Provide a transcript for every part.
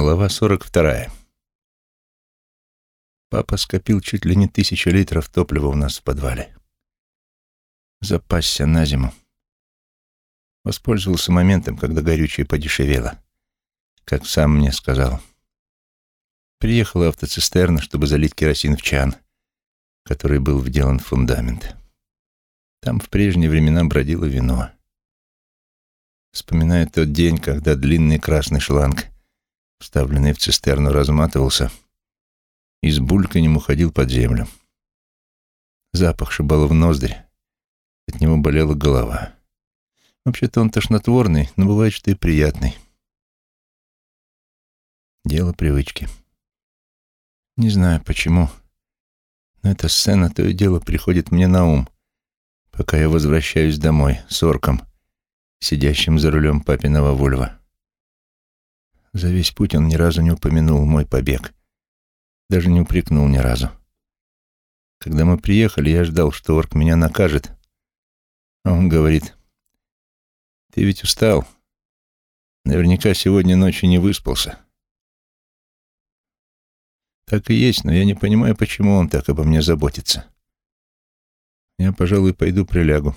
Глава 42. Папа скопил чуть ли не тысячу литров топлива у нас в подвале. Запасся на зиму. Воспользовался моментом, когда горючее подешевело, как сам мне сказал. Приехала автоцистерна, чтобы залить керосин в чан, который был вделан в фундамент. Там в прежние времена бродило вино. Вспоминаю тот день, когда длинный красный шланг — вставленный в цистерну, разматывался и с бульканем уходил под землю. Запах шибал в ноздрь, от него болела голова. Вообще-то он тошнотворный, но бывает, что и приятный. Дело привычки. Не знаю, почему, но эта сцена то и дело приходит мне на ум, пока я возвращаюсь домой с орком, сидящим за рулем папиного Вольва. За весь путь он ни разу не упомянул мой побег. Даже не упрекнул ни разу. Когда мы приехали, я ждал, что орк меня накажет. А он говорит, «Ты ведь устал. Наверняка сегодня ночью не выспался». Так и есть, но я не понимаю, почему он так обо мне заботится. Я, пожалуй, пойду прилягу.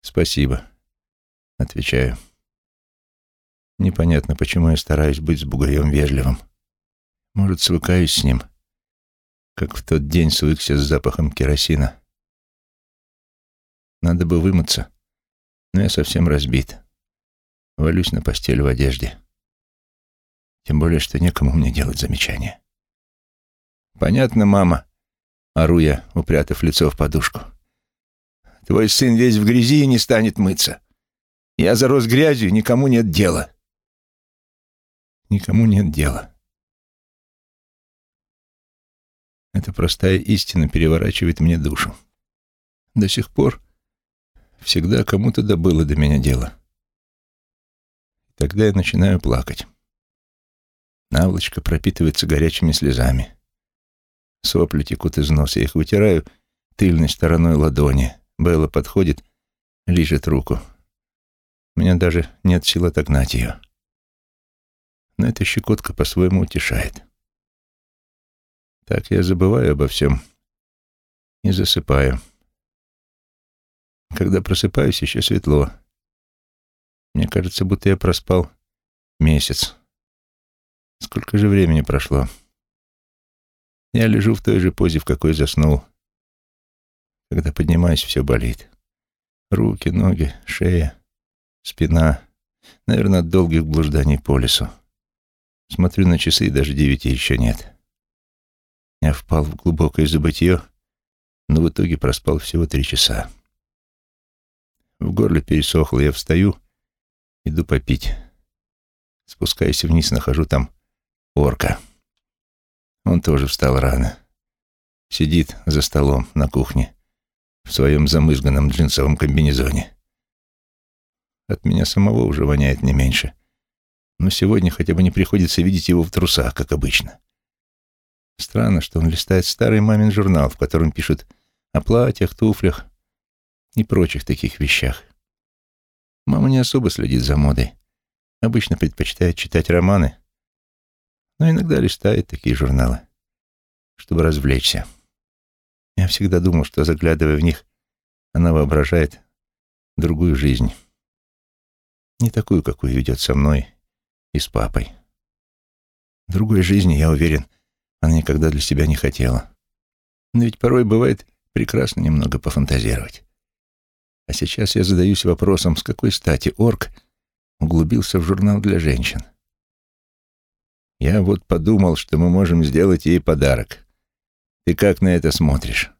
Спасибо. Отвечаю. Непонятно, почему я стараюсь быть с бугаем вежливым. Может, свыкаюсь с ним, как в тот день свыкся с запахом керосина. Надо бы вымыться, но я совсем разбит. Валюсь на постель в одежде. Тем более, что некому мне делать замечания. «Понятно, мама», — ору я, упрятав лицо в подушку. «Твой сын весь в грязи и не станет мыться. Я зарос грязью, никому нет дела» никому нет дела. Эта простая истина переворачивает мне душу. До сих пор всегда кому-то добыло до меня дело. Тогда я начинаю плакать. Наволочка пропитывается горячими слезами. Сопли текут из носа, я их вытираю тыльной стороной ладони. Белла подходит, лижет руку. У меня даже нет сил отогнать ее но эта щекотка по-своему утешает. Так я забываю обо всем и засыпаю. Когда просыпаюсь, еще светло. Мне кажется, будто я проспал месяц. Сколько же времени прошло? Я лежу в той же позе, в какой заснул. Когда поднимаюсь, все болит. Руки, ноги, шея, спина. Наверное, от долгих блужданий по лесу. Смотрю на часы, даже девяти еще нет. Я впал в глубокое забытье, но в итоге проспал всего три часа. В горле пересохло, я встаю, иду попить. Спускаясь вниз, нахожу там орка. Он тоже встал рано. Сидит за столом на кухне в своем замызганном джинсовом комбинезоне. От меня самого уже воняет не меньше но сегодня хотя бы не приходится видеть его в трусах, как обычно. Странно, что он листает старый мамин журнал, в котором пишут о платьях, туфлях и прочих таких вещах. Мама не особо следит за модой. Обычно предпочитает читать романы, но иногда листает такие журналы, чтобы развлечься. Я всегда думал, что, заглядывая в них, она воображает другую жизнь. Не такую, какую ведет со мной и с папой. Другой жизни, я уверен, она никогда для себя не хотела. Но ведь порой бывает прекрасно немного пофантазировать. А сейчас я задаюсь вопросом, с какой стати орк углубился в журнал для женщин. Я вот подумал, что мы можем сделать ей подарок. Ты как на это смотришь?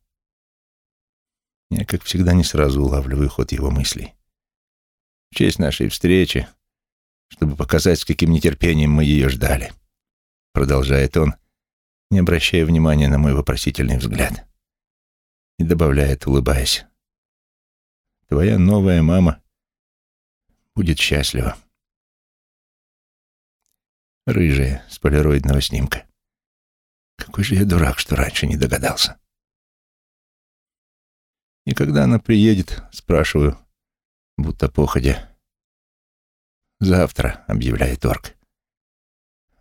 Я, как всегда, не сразу улавливаю ход его мыслей. В честь нашей встречи чтобы показать, с каким нетерпением мы ее ждали. Продолжает он, не обращая внимания на мой вопросительный взгляд. И добавляет, улыбаясь. Твоя новая мама будет счастлива. Рыжая, с полироидного снимка. Какой же я дурак, что раньше не догадался. И когда она приедет, спрашиваю, будто походя, «Завтра», — объявляет орк.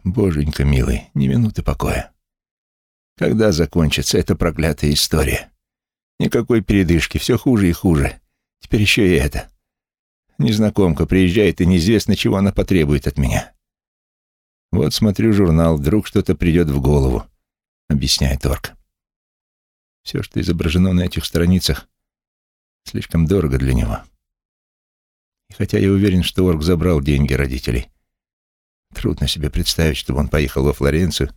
Боженька милый, ни минуты покоя. Когда закончится эта проклятая история? Никакой передышки, все хуже и хуже. Теперь еще и это. Незнакомка приезжает, и неизвестно, чего она потребует от меня. Вот смотрю журнал, вдруг что-то придет в голову, объясняет Орк. Все, что изображено на этих страницах, слишком дорого для него. И хотя я уверен, что Орк забрал деньги родителей, трудно себе представить, чтобы он поехал во Флоренцию,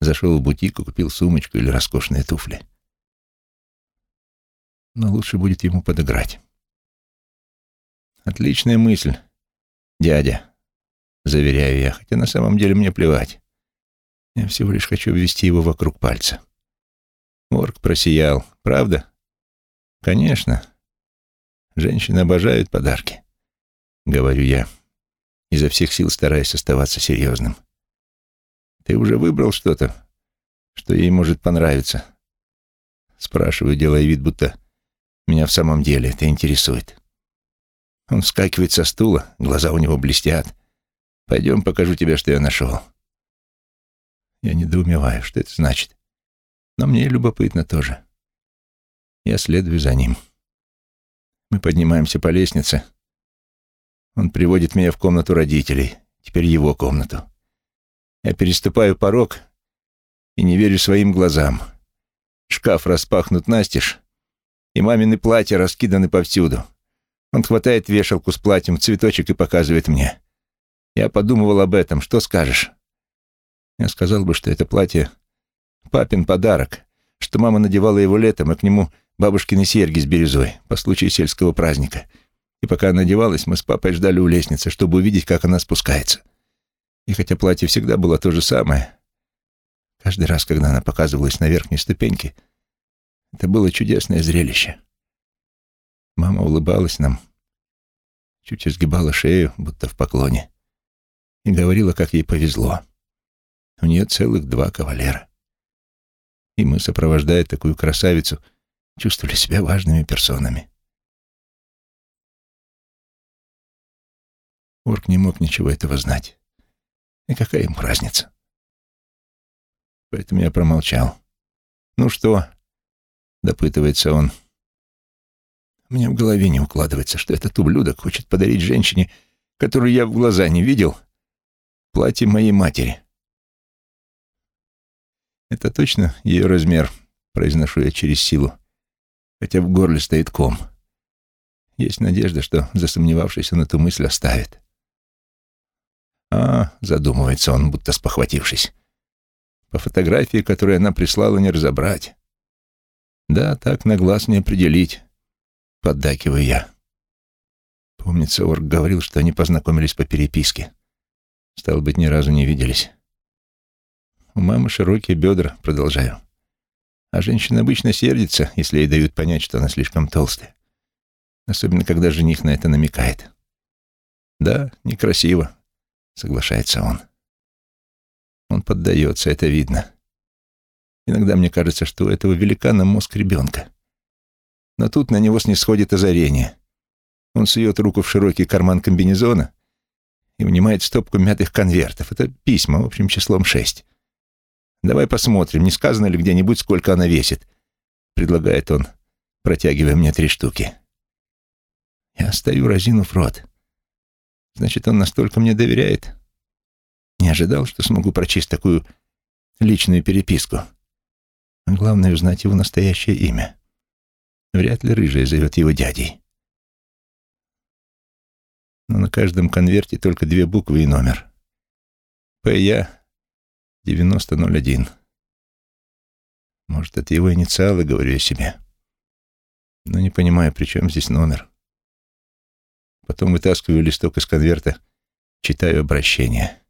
зашел в бутик и купил сумочку или роскошные туфли. Но лучше будет ему подыграть. Отличная мысль, дядя, заверяю я, хотя на самом деле мне плевать. Я всего лишь хочу ввести его вокруг пальца. Орк просиял. Правда? Конечно. Женщины обожают подарки, говорю я, изо всех сил стараясь оставаться серьезным. Ты уже выбрал что-то, что ей может понравиться? Спрашиваю, делая вид, будто меня в самом деле это интересует. Он вскакивает со стула, глаза у него блестят. Пойдем, покажу тебе, что я нашел. Я недоумеваю, что это значит. Но мне любопытно тоже. Я следую за ним. Мы поднимаемся по лестнице. Он приводит меня в комнату родителей, теперь его комнату. Я переступаю порог и не верю своим глазам. Шкаф распахнут настежь, и мамины платья раскиданы повсюду. Он хватает вешалку с платьем, цветочек и показывает мне. Я подумывал об этом. Что скажешь? Я сказал бы, что это платье папин подарок, что мама надевала его летом, и к нему бабушкины серьги с бирюзой по случаю сельского праздника. И пока она одевалась, мы с папой ждали у лестницы, чтобы увидеть, как она спускается. И хотя платье всегда было то же самое, каждый раз, когда она показывалась на верхней ступеньке, это было чудесное зрелище. Мама улыбалась нам, чуть изгибала шею, будто в поклоне, и говорила, как ей повезло. У нее целых два кавалера. И мы, сопровождая такую красавицу, чувствовали себя важными персонами. Орк не мог ничего этого знать. И какая ему разница? Поэтому я промолчал. «Ну что?» — допытывается он. Мне в голове не укладывается, что этот ублюдок хочет подарить женщине, которую я в глаза не видел, платье моей матери. Это точно ее размер, произношу я через силу, хотя в горле стоит ком. Есть надежда, что засомневавшись он эту мысль оставит. А, задумывается он, будто спохватившись. По фотографии, которую она прислала, не разобрать. Да, так на глаз не определить. Поддакиваю я. Помнится, Орг говорил, что они познакомились по переписке. Стало быть, ни разу не виделись. У мамы широкие бедра, продолжаю. А женщина обычно сердится, если ей дают понять, что она слишком толстая. Особенно, когда жених на это намекает. «Да, некрасиво», — соглашается он. Он поддается, это видно. Иногда мне кажется, что у этого великана мозг ребенка. Но тут на него снисходит озарение. Он сует руку в широкий карман комбинезона и унимает стопку мятых конвертов. Это письма, в общем, числом шесть. «Давай посмотрим, не сказано ли где-нибудь, сколько она весит», — предлагает он, протягивая мне три штуки. Я стою, разинув рот. Значит, он настолько мне доверяет. Не ожидал, что смогу прочесть такую личную переписку. Главное — узнать его настоящее имя. Вряд ли рыжая зовет его дядей. Но на каждом конверте только две буквы и номер. П.Я. 9001. Может, это его инициалы, говорю я себе. Но не понимаю, при чем здесь номер. Потом вытаскиваю листок из конверта, читаю обращение.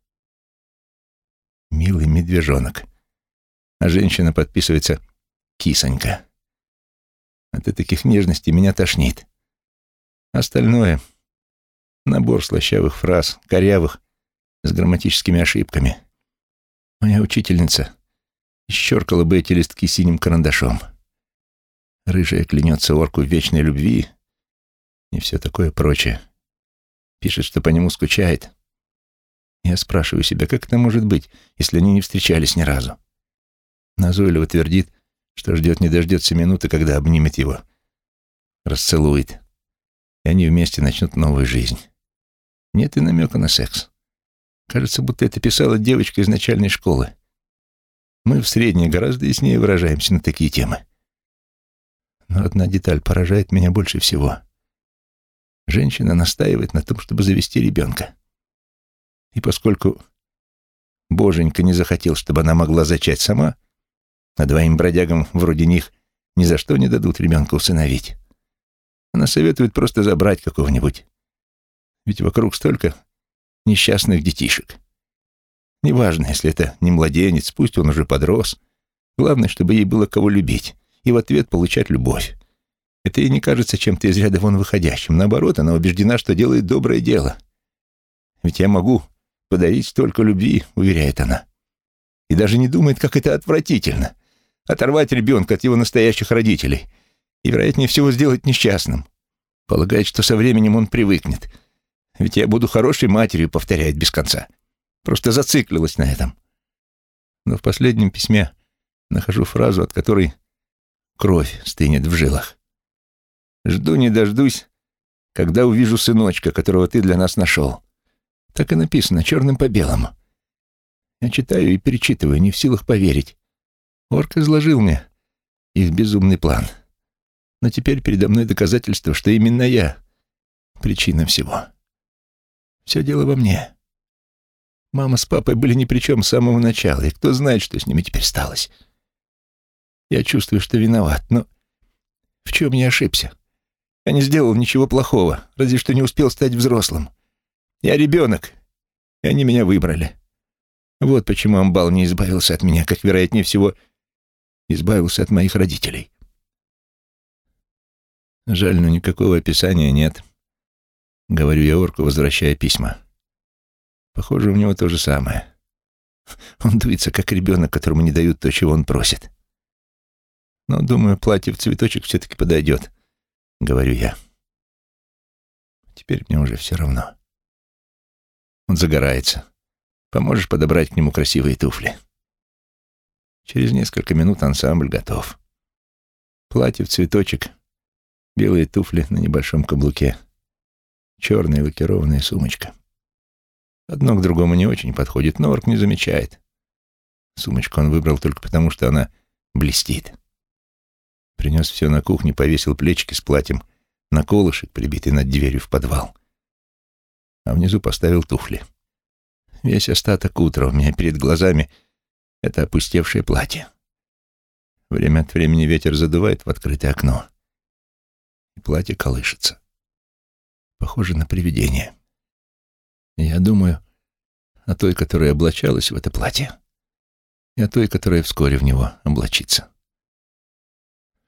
«Милый медвежонок». А женщина подписывается «Кисонька». От таких нежностей меня тошнит. Остальное — набор слащавых фраз, корявых, с грамматическими ошибками. Моя учительница исчеркала бы эти листки синим карандашом. Рыжая клянется орку вечной любви и все такое прочее. Пишет, что по нему скучает. Я спрашиваю себя, как это может быть, если они не встречались ни разу? Назойливо твердит, что ждет не дождется минуты, когда обнимет его, расцелует, и они вместе начнут новую жизнь. Нет и намека на секс. Кажется, будто это писала девочка из начальной школы. Мы в средней гораздо яснее выражаемся на такие темы. Но одна деталь поражает меня больше всего. Женщина настаивает на том, чтобы завести ребенка. И поскольку Боженька не захотел, чтобы она могла зачать сама, а двоим бродягам вроде них ни за что не дадут ребенка усыновить, она советует просто забрать какого-нибудь. Ведь вокруг столько несчастных детишек. Неважно, если это не младенец, пусть он уже подрос. Главное, чтобы ей было кого любить и в ответ получать любовь. Это ей не кажется чем-то из ряда вон выходящим. Наоборот, она убеждена, что делает доброе дело. Ведь я могу подарить столько любви, уверяет она. И даже не думает, как это отвратительно. Оторвать ребенка от его настоящих родителей и, вероятнее всего, сделать несчастным. Полагает, что со временем он привыкнет. Ведь я буду хорошей матерью, повторяет без конца. Просто зациклилась на этом. Но в последнем письме нахожу фразу, от которой кровь стынет в жилах. «Жду не дождусь, когда увижу сыночка, которого ты для нас нашел». Так и написано, черным по белому. Я читаю и перечитываю, не в силах поверить. Орк изложил мне их безумный план. Но теперь передо мной доказательство, что именно я — причина всего. Все дело во мне. Мама с папой были ни при чем с самого начала, и кто знает, что с ними теперь сталось. Я чувствую, что виноват, но в чем я ошибся? Я не сделал ничего плохого, разве что не успел стать взрослым. Я ребенок, и они меня выбрали. Вот почему Амбал не избавился от меня, как, вероятнее всего, избавился от моих родителей. Жаль, но никакого описания нет. Говорю я орку, возвращая письма. Похоже, у него то же самое. Он дуется, как ребенок, которому не дают то, чего он просит. Но, думаю, платье в цветочек все-таки подойдет, говорю я. Теперь мне уже все равно. Он загорается. Поможешь подобрать к нему красивые туфли. Через несколько минут ансамбль готов. Платье в цветочек, белые туфли на небольшом каблуке, черная лакированная сумочка. Одно к другому не очень подходит, но Орк не замечает. Сумочку он выбрал только потому, что она блестит. Принес все на кухню, повесил плечики с платьем на колышек, прибитый над дверью в подвал. А внизу поставил туфли. Весь остаток утра у меня перед глазами это опустевшее платье. Время от времени ветер задувает в открытое окно, и платье колышется. Похоже на привидение. Я думаю о той, которая облачалась в это платье, и о той, которая вскоре в него облачится.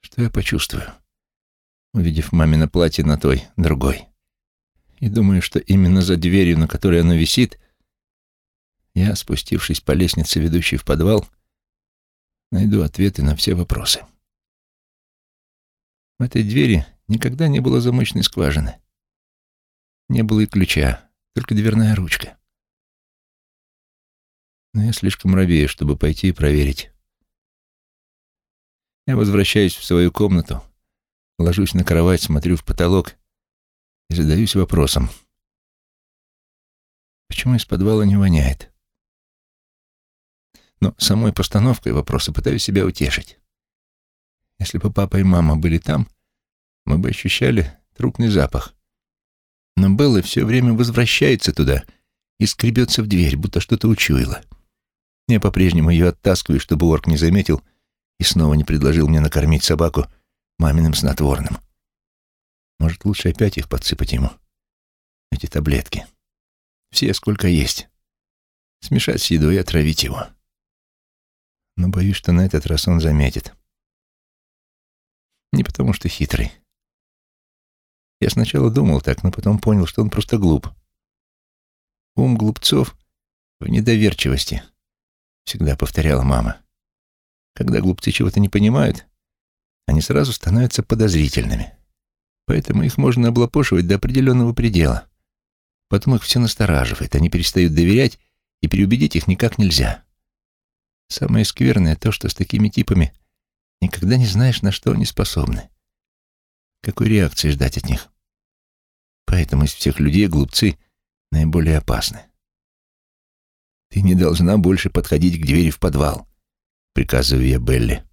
Что я почувствую, увидев мамино платье на той, другой? И думаю, что именно за дверью, на которой оно висит, я, спустившись по лестнице, ведущей в подвал, найду ответы на все вопросы. В этой двери никогда не было замочной скважины. Не было и ключа только дверная ручка. Но я слишком робею, чтобы пойти и проверить. Я возвращаюсь в свою комнату, ложусь на кровать, смотрю в потолок и задаюсь вопросом. Почему из подвала не воняет? Но самой постановкой вопроса пытаюсь себя утешить. Если бы папа и мама были там, мы бы ощущали трупный запах. Но Белла все время возвращается туда и скребется в дверь, будто что-то учуяла. Я по-прежнему ее оттаскиваю, чтобы орк не заметил и снова не предложил мне накормить собаку маминым снотворным. Может, лучше опять их подсыпать ему? Эти таблетки. Все, сколько есть. Смешать с едой и отравить его. Но боюсь, что на этот раз он заметит. Не потому что хитрый. Я сначала думал так, но потом понял, что он просто глуп. Ум глупцов в недоверчивости, всегда повторяла мама. Когда глупцы чего-то не понимают, они сразу становятся подозрительными. Поэтому их можно облапошивать до определенного предела. Потом их все настораживает, они перестают доверять и переубедить их никак нельзя. Самое скверное то, что с такими типами никогда не знаешь, на что они способны. Какой реакции ждать от них? Поэтому из всех людей глупцы наиболее опасны. «Ты не должна больше подходить к двери в подвал», — приказываю я Белли.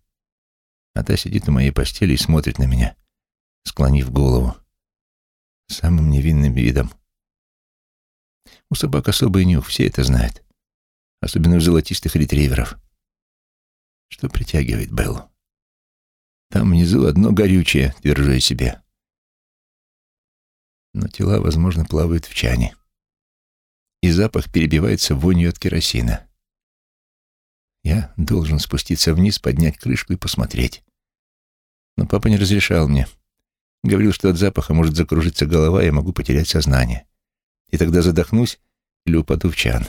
А та сидит у моей постели и смотрит на меня, склонив голову, самым невинным видом. У собак особый нюх, все это знают, особенно у золотистых ретриверов. Что притягивает Беллу? Там внизу одно горючее, твержу я себе. Но тела, возможно, плавают в чане. И запах перебивается вонью от керосина. Я должен спуститься вниз, поднять крышку и посмотреть. Но папа не разрешал мне. Говорил, что от запаха может закружиться голова, я могу потерять сознание. И тогда задохнусь или упаду в чан.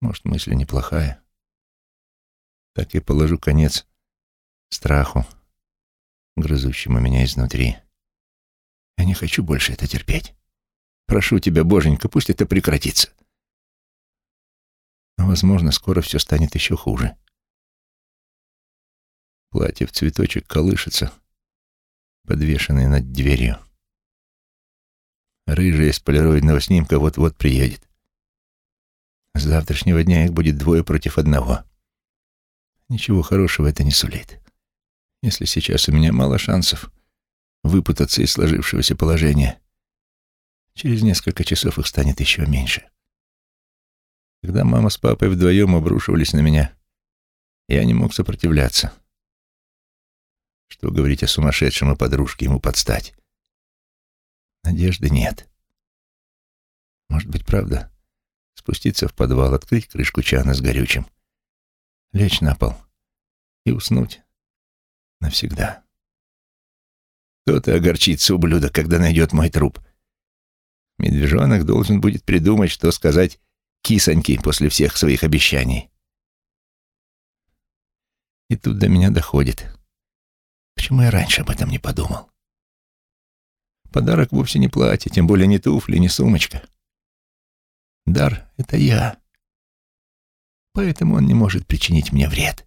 Может, мысль неплохая. Так я положу конец страху, грызущему меня изнутри. Я не хочу больше это терпеть. Прошу тебя, Боженька, пусть это прекратится. Но, возможно, скоро все станет еще хуже. Платье в цветочек колышется, подвешенное над дверью. Рыжая из полироидного снимка вот-вот приедет. С завтрашнего дня их будет двое против одного. Ничего хорошего это не сулит. Если сейчас у меня мало шансов выпутаться из сложившегося положения, через несколько часов их станет еще меньше. Когда мама с папой вдвоем обрушивались на меня, я не мог сопротивляться. Что говорить о сумасшедшем и подружке ему подстать? Надежды нет. Может быть, правда? Спуститься в подвал, открыть крышку чана с горючим — лечь на пол и уснуть навсегда. Кто-то огорчится, ублюдок, когда найдет мой труп. Медвежонок должен будет придумать, что сказать кисоньке после всех своих обещаний. И тут до меня доходит. Почему я раньше об этом не подумал? Подарок вовсе не платье, тем более не туфли, не сумочка. Дар — это я поэтому он не может причинить мне вред.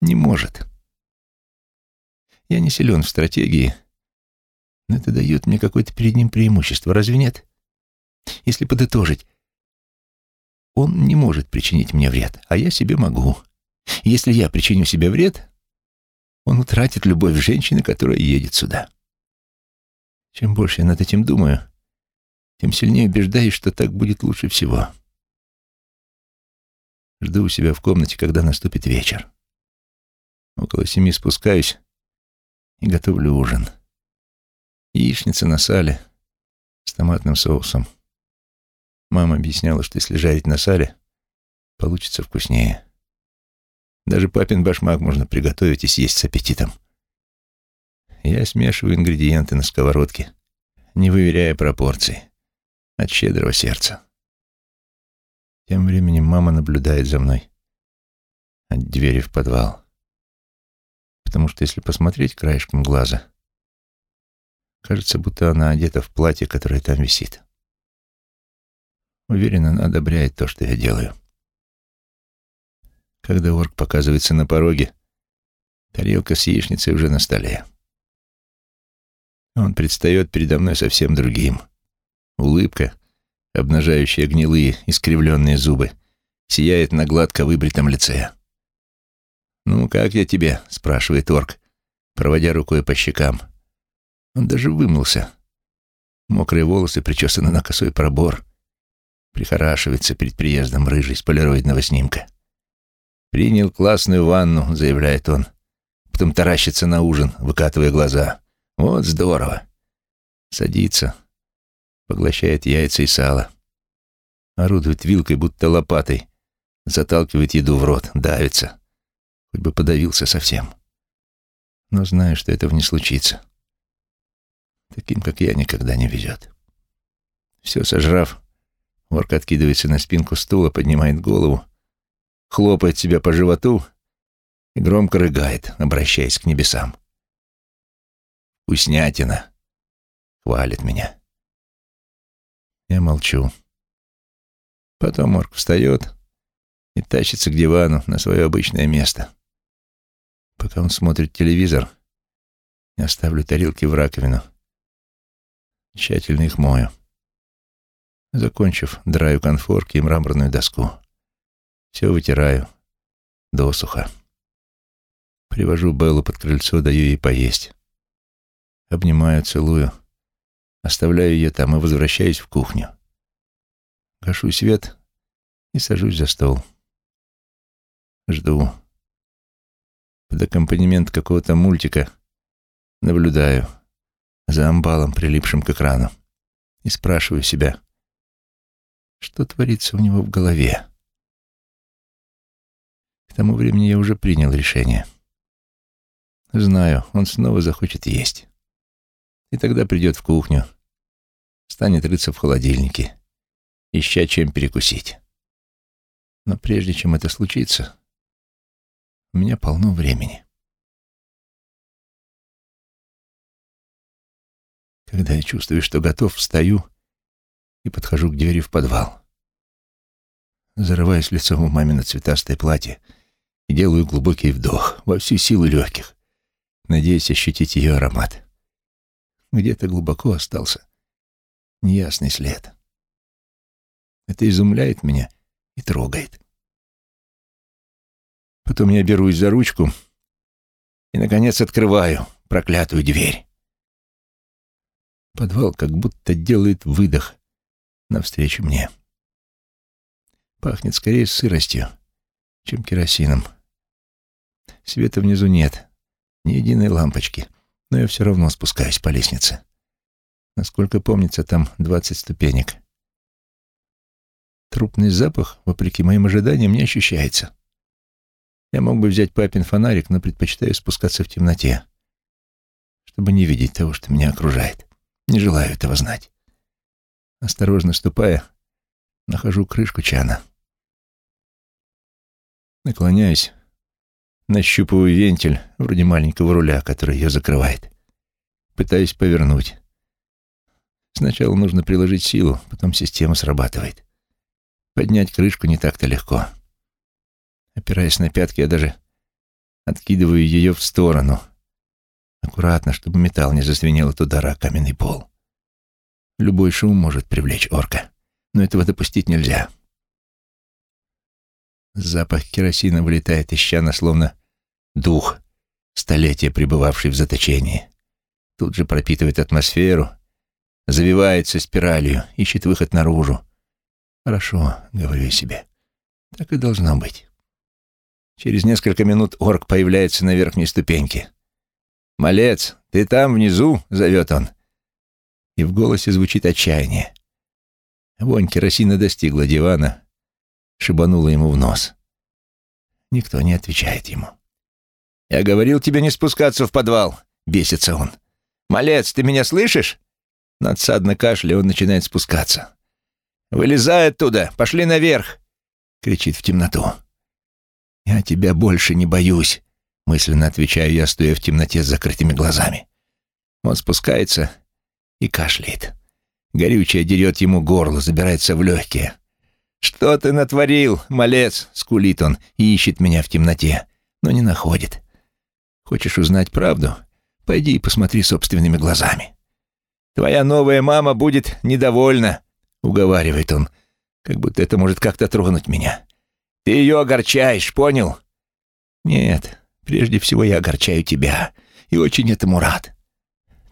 Не может. Я не силен в стратегии, но это дает мне какое-то перед ним преимущество, разве нет? Если подытожить, он не может причинить мне вред, а я себе могу. Если я причиню себе вред, он утратит любовь женщины, которая едет сюда. Чем больше я над этим думаю, тем сильнее убеждаюсь, что так будет лучше всего. Жду у себя в комнате, когда наступит вечер. Около семи спускаюсь и готовлю ужин. Яичница на сале с томатным соусом. Мама объясняла, что если жарить на сале, получится вкуснее. Даже папин башмак можно приготовить и съесть с аппетитом. Я смешиваю ингредиенты на сковородке, не выверяя пропорции, от щедрого сердца. Тем временем мама наблюдает за мной от двери в подвал. Потому что если посмотреть краешком глаза, кажется, будто она одета в платье, которое там висит. Уверена, она одобряет то, что я делаю. Когда орк показывается на пороге, тарелка с яичницей уже на столе. Он предстает передо мной совсем другим. Улыбка, обнажающая гнилые, искривленные зубы, сияет на гладко выбритом лице. «Ну, как я тебе?» — спрашивает орк, проводя рукой по щекам. Он даже вымылся. Мокрые волосы причесаны на косой пробор. Прихорашивается перед приездом рыжий с полироидного снимка. «Принял классную ванну», — заявляет он. Потом таращится на ужин, выкатывая глаза. «Вот здорово». Садится, поглощает яйца и сало. Орудует вилкой, будто лопатой. Заталкивает еду в рот, давится. Хоть бы подавился совсем. Но знаю, что этого не случится. Таким, как я, никогда не везет. Все сожрав, Ворк откидывается на спинку стула, поднимает голову, хлопает себя по животу и громко рыгает, обращаясь к небесам. «Вкуснятина!» — хвалит меня. Я молчу. Потом орк встает и тащится к дивану на свое обычное место. Пока он смотрит телевизор, я ставлю тарелки в раковину. Тщательно их мою. Закончив, драю конфорки и мраморную доску. Все вытираю досуха. Привожу Беллу под крыльцо, даю ей поесть. Обнимаю, целую. Оставляю ее там и возвращаюсь в кухню. Гашу свет и сажусь за стол. Жду. Под аккомпанемент какого-то мультика наблюдаю за амбалом, прилипшим к экрану, и спрашиваю себя, что творится у него в голове. К тому времени я уже принял решение. Знаю, он снова захочет есть. И тогда придет в кухню, станет рыться в холодильнике, ища чем перекусить. Но прежде чем это случится, у меня полно времени. Когда я чувствую, что готов, встаю и подхожу к двери в подвал. Зарываюсь лицом в мамино цветастое платье и делаю глубокий вдох во всю силу легких, надеясь ощутить ее аромат. Где-то глубоко остался неясный след. Это изумляет меня и трогает. Потом я берусь за ручку и, наконец, открываю проклятую дверь. Подвал как будто делает выдох навстречу мне. Пахнет скорее сыростью, чем керосином. Света внизу нет, ни единой лампочки, но я все равно спускаюсь по лестнице. Насколько помнится, там двадцать ступенек. Трупный запах, вопреки моим ожиданиям, не ощущается. Я мог бы взять папин фонарик, но предпочитаю спускаться в темноте, чтобы не видеть того, что меня окружает. Не желаю этого знать. Осторожно ступая, нахожу крышку чана. Наклоняюсь, нащупываю вентиль, вроде маленького руля, который ее закрывает. Пытаюсь повернуть. Сначала нужно приложить силу, потом система срабатывает. Поднять крышку не так-то легко. Опираясь на пятки, я даже откидываю ее в сторону. Аккуратно, чтобы металл не зазвенел от удара каменный пол. Любой шум может привлечь орка, но этого допустить нельзя. Запах керосина вылетает из щана, словно дух, столетия пребывавший в заточении. Тут же пропитывает атмосферу, завивается спиралью, ищет выход наружу. «Хорошо», — говорю я себе, — «так и должно быть». Через несколько минут орк появляется на верхней ступеньке. «Малец, ты там внизу?» — зовет он. И в голосе звучит отчаяние. Вонь керосина достигла дивана, шибанула ему в нос. Никто не отвечает ему. «Я говорил тебе не спускаться в подвал», — бесится он. «Малец, ты меня слышишь?» Надсадно кашля, он начинает спускаться. «Вылезай оттуда! Пошли наверх!» — кричит в темноту. «Я тебя больше не боюсь», — мысленно отвечаю я, стоя в темноте с закрытыми глазами. Он спускается и кашляет. Горючее дерет ему горло, забирается в легкие. «Что ты натворил, малец?» — скулит он и ищет меня в темноте, но не находит. «Хочешь узнать правду? Пойди и посмотри собственными глазами». «Твоя новая мама будет недовольна», — уговаривает он, как будто это может как-то тронуть меня. «Ты ее огорчаешь, понял?» «Нет, прежде всего я огорчаю тебя, и очень этому рад».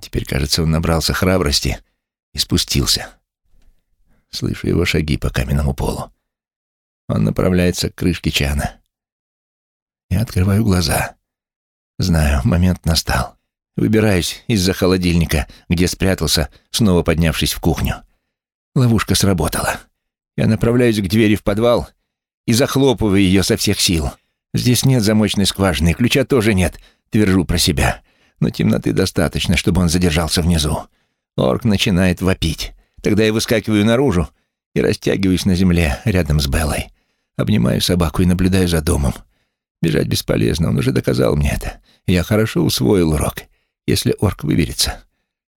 Теперь, кажется, он набрался храбрости и спустился. Слышу его шаги по каменному полу. Он направляется к крышке чана. Я открываю глаза. Знаю, момент настал. Выбираюсь из-за холодильника, где спрятался, снова поднявшись в кухню. Ловушка сработала. Я направляюсь к двери в подвал и захлопываю ее со всех сил. Здесь нет замочной скважины, ключа тоже нет, твержу про себя. Но темноты достаточно, чтобы он задержался внизу. Орк начинает вопить. Тогда я выскакиваю наружу и растягиваюсь на земле рядом с Беллой. Обнимаю собаку и наблюдаю за домом. Бежать бесполезно, он уже доказал мне это. Я хорошо усвоил урок. Если орк выберется,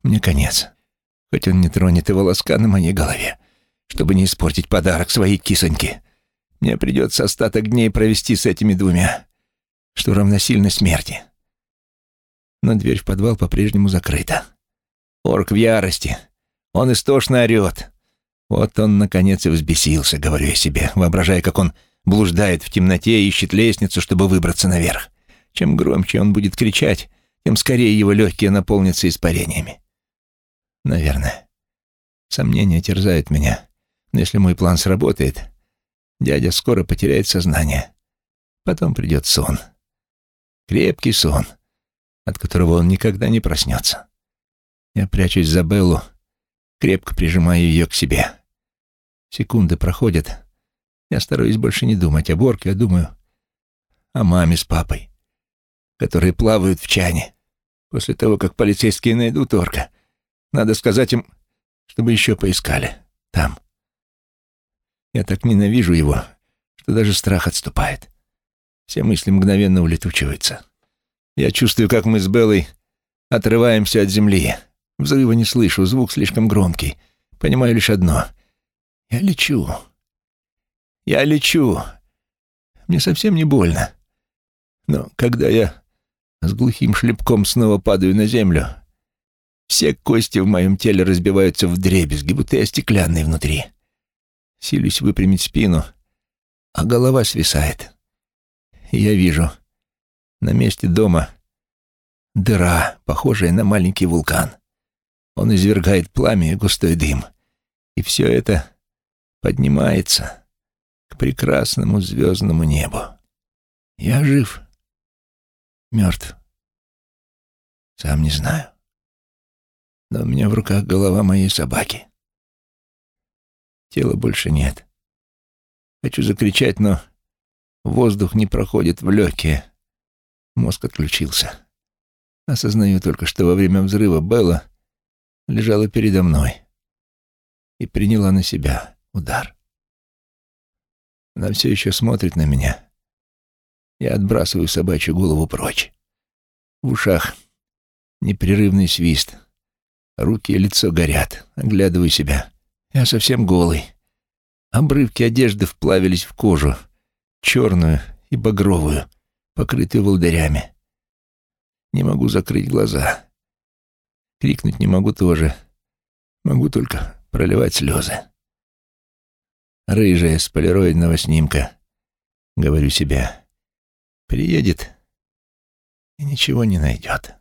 мне конец. Хоть он не тронет и волоска на моей голове. чтобы не испортить подарок своей кисоньке. Мне придется остаток дней провести с этими двумя, что равносильно смерти. Но дверь в подвал по-прежнему закрыта. Орк в ярости. Он истошно орёт. Вот он, наконец, и взбесился, говорю я себе, воображая, как он блуждает в темноте и ищет лестницу, чтобы выбраться наверх. Чем громче он будет кричать, тем скорее его легкие наполнятся испарениями. Наверное. Сомнения терзают меня. Но если мой план сработает, дядя скоро потеряет сознание. Потом придет сон. Крепкий сон, от которого он никогда не проснется. Я прячусь за Беллу, крепко прижимаю ее к себе. Секунды проходят. Я стараюсь больше не думать о Борке, а думаю о маме с папой, которые плавают в чане. После того, как полицейские найдут орка, надо сказать им, чтобы еще поискали. Там. Я так ненавижу его, что даже страх отступает. Все мысли мгновенно улетучиваются. Я чувствую, как мы с Беллой отрываемся от земли. Взрыва не слышу, звук слишком громкий. Понимаю лишь одно. Я лечу. Я лечу. Мне совсем не больно. Но когда я с глухим шлепком снова падаю на землю, все кости в моем теле разбиваются в дребезги, будто я стеклянный внутри. Силюсь выпрямить спину, а голова свисает. Я вижу, на месте дома дыра, похожая на маленький вулкан. Он извергает пламя и густой дым. И все это поднимается к прекрасному звездному небу. Я жив, мертв. Сам не знаю. Но у меня в руках голова моей собаки. Тела больше нет. Хочу закричать, но воздух не проходит в легкие. Мозг отключился. Осознаю только, что во время взрыва Белла лежала передо мной и приняла на себя удар. Она все еще смотрит на меня. Я отбрасываю собачью голову прочь. В ушах непрерывный свист. Руки и лицо горят. Оглядываю себя. Я совсем голый. Обрывки одежды вплавились в кожу, черную и багровую, покрытую волдырями. Не могу закрыть глаза. Крикнуть не могу тоже. Могу только проливать слезы. Рыжая с полироидного снимка, говорю себе, приедет и ничего не найдет.